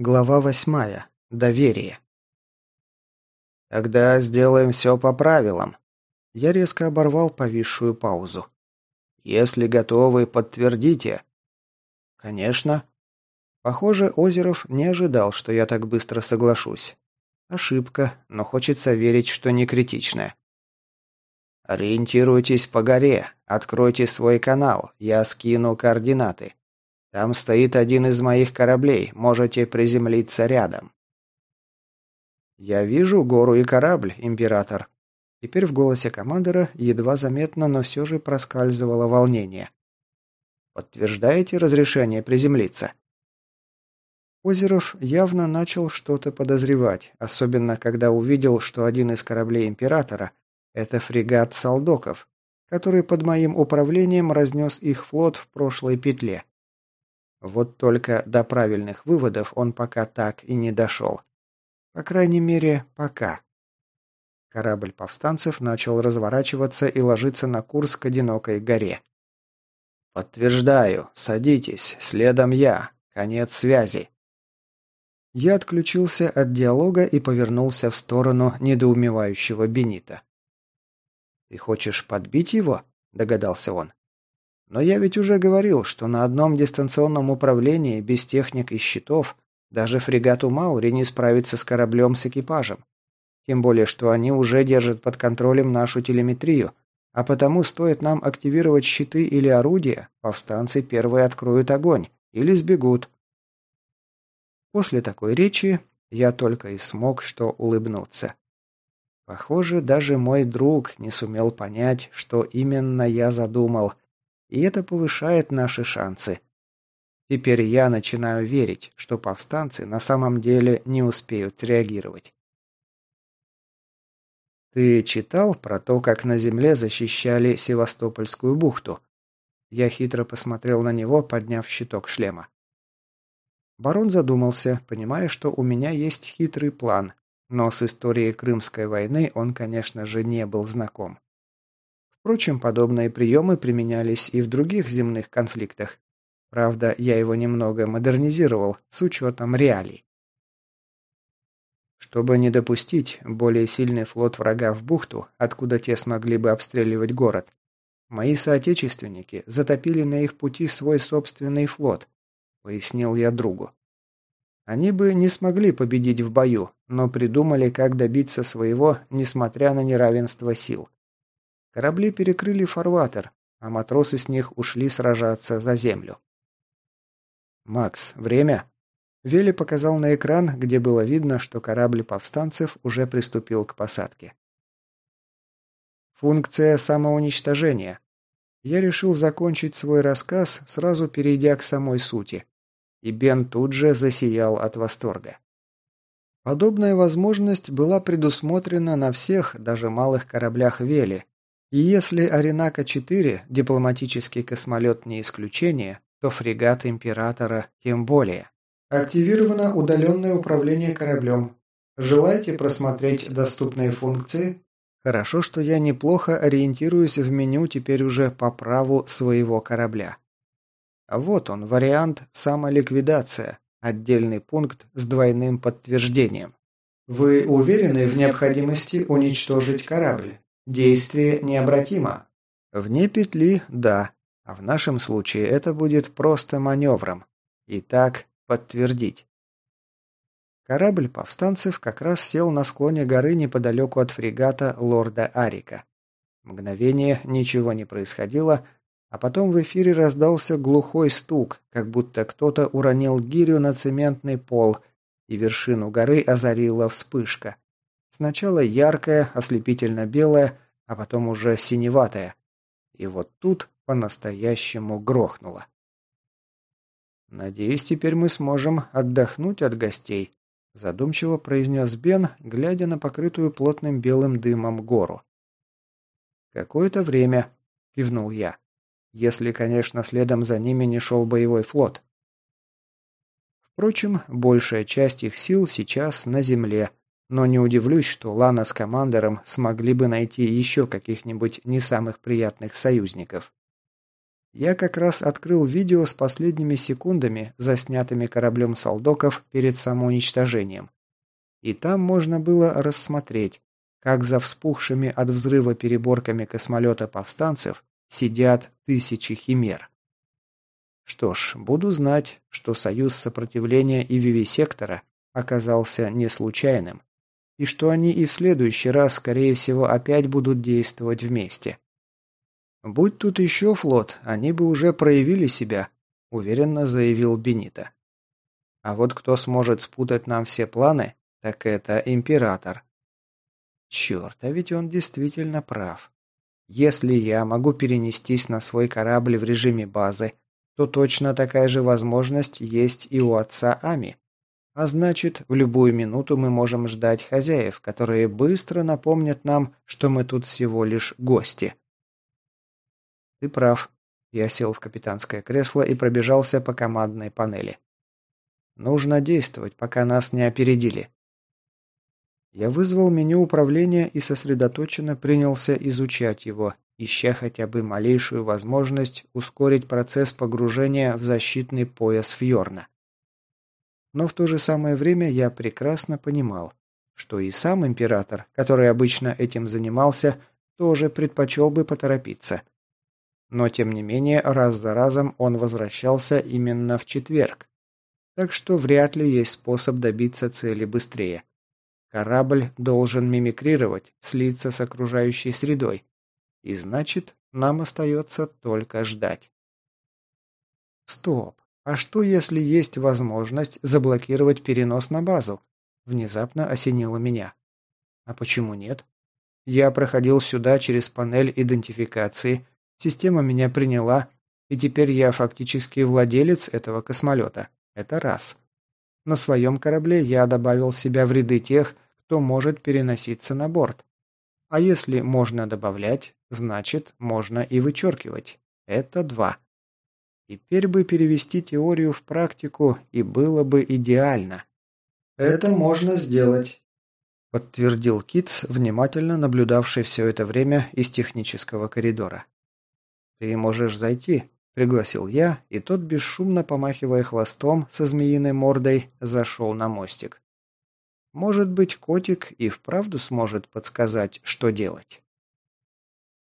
Глава восьмая. Доверие. «Тогда сделаем все по правилам». Я резко оборвал повисшую паузу. «Если готовы, подтвердите». «Конечно». Похоже, Озеров не ожидал, что я так быстро соглашусь. Ошибка, но хочется верить, что не критичная. «Ориентируйтесь по горе, откройте свой канал, я скину координаты. Там стоит один из моих кораблей, можете приземлиться рядом». «Я вижу гору и корабль, император». Теперь в голосе командора едва заметно, но все же проскальзывало волнение. «Подтверждаете разрешение приземлиться?» Озеров явно начал что-то подозревать, особенно когда увидел, что один из кораблей Императора – это фрегат Салдоков, который под моим управлением разнес их флот в прошлой петле. Вот только до правильных выводов он пока так и не дошел. По крайней мере, пока. Корабль повстанцев начал разворачиваться и ложиться на курс к одинокой горе. «Подтверждаю. Садитесь. Следом я. Конец связи». Я отключился от диалога и повернулся в сторону недоумевающего Бенита. «Ты хочешь подбить его?» – догадался он. «Но я ведь уже говорил, что на одном дистанционном управлении без техник и щитов даже фрегату Маури не справится с кораблем с экипажем. Тем более, что они уже держат под контролем нашу телеметрию, а потому стоит нам активировать щиты или орудия, повстанцы первые откроют огонь или сбегут. После такой речи я только и смог что улыбнуться. Похоже, даже мой друг не сумел понять, что именно я задумал, и это повышает наши шансы. Теперь я начинаю верить, что повстанцы на самом деле не успеют реагировать. Ты читал про то, как на земле защищали Севастопольскую бухту? Я хитро посмотрел на него, подняв щиток шлема. Барон задумался, понимая, что у меня есть хитрый план, но с историей Крымской войны он, конечно же, не был знаком. Впрочем, подобные приемы применялись и в других земных конфликтах, Правда, я его немного модернизировал с учетом реалий. Чтобы не допустить более сильный флот врага в бухту, откуда те смогли бы обстреливать город, мои соотечественники затопили на их пути свой собственный флот, пояснил я другу. Они бы не смогли победить в бою, но придумали, как добиться своего, несмотря на неравенство сил. Корабли перекрыли фарватер, а матросы с них ушли сражаться за землю. «Макс, время?» Вели показал на экран, где было видно, что корабль повстанцев уже приступил к посадке. Функция самоуничтожения. Я решил закончить свой рассказ, сразу перейдя к самой сути. И Бен тут же засиял от восторга. Подобная возможность была предусмотрена на всех, даже малых кораблях Вели. И если Аренака-4, дипломатический космолет не исключение, то фрегат Императора тем более. Активировано удаленное управление кораблем. Желаете просмотреть доступные функции? Хорошо, что я неплохо ориентируюсь в меню теперь уже по праву своего корабля. Вот он, вариант «Самоликвидация», отдельный пункт с двойным подтверждением. Вы уверены в необходимости уничтожить корабль? Действие необратимо. Вне петли – да. А в нашем случае это будет просто маневром. Итак, подтвердить. Корабль повстанцев как раз сел на склоне горы неподалеку от фрегата лорда Арика. Мгновение ничего не происходило, а потом в эфире раздался глухой стук, как будто кто-то уронил гирю на цементный пол, и вершину горы озарила вспышка. Сначала яркая, ослепительно белая, а потом уже синеватая. И вот тут по-настоящему грохнуло. «Надеюсь, теперь мы сможем отдохнуть от гостей», задумчиво произнес Бен, глядя на покрытую плотным белым дымом гору. «Какое-то время», — кивнул я. «Если, конечно, следом за ними не шел боевой флот». Впрочем, большая часть их сил сейчас на земле, но не удивлюсь, что Лана с командором смогли бы найти еще каких-нибудь не самых приятных союзников. Я как раз открыл видео с последними секундами, заснятыми кораблем солдоков перед самоуничтожением. И там можно было рассмотреть, как за вспухшими от взрыва переборками космолета повстанцев сидят тысячи химер. Что ж, буду знать, что союз сопротивления и вивисектора оказался не случайным, и что они и в следующий раз, скорее всего, опять будут действовать вместе. «Будь тут еще флот, они бы уже проявили себя», – уверенно заявил Бенита. «А вот кто сможет спутать нам все планы, так это Император». Черт, а ведь он действительно прав. Если я могу перенестись на свой корабль в режиме базы, то точно такая же возможность есть и у отца Ами. А значит, в любую минуту мы можем ждать хозяев, которые быстро напомнят нам, что мы тут всего лишь гости. «Ты прав». Я сел в капитанское кресло и пробежался по командной панели. «Нужно действовать, пока нас не опередили». Я вызвал меню управления и сосредоточенно принялся изучать его, ища хотя бы малейшую возможность ускорить процесс погружения в защитный пояс Фьорна. Но в то же самое время я прекрасно понимал, что и сам император, который обычно этим занимался, тоже предпочел бы поторопиться – но, тем не менее, раз за разом он возвращался именно в четверг. Так что вряд ли есть способ добиться цели быстрее. Корабль должен мимикрировать, слиться с окружающей средой. И значит, нам остается только ждать. Стоп. А что, если есть возможность заблокировать перенос на базу? Внезапно осенило меня. А почему нет? Я проходил сюда через панель идентификации Система меня приняла, и теперь я фактически владелец этого космолета. Это раз. На своем корабле я добавил себя в ряды тех, кто может переноситься на борт. А если можно добавлять, значит, можно и вычеркивать. Это два. Теперь бы перевести теорию в практику, и было бы идеально. «Это можно сделать», — подтвердил Китс, внимательно наблюдавший все это время из технического коридора. «Ты можешь зайти», — пригласил я, и тот, бесшумно помахивая хвостом со змеиной мордой, зашел на мостик. «Может быть, котик и вправду сможет подсказать, что делать».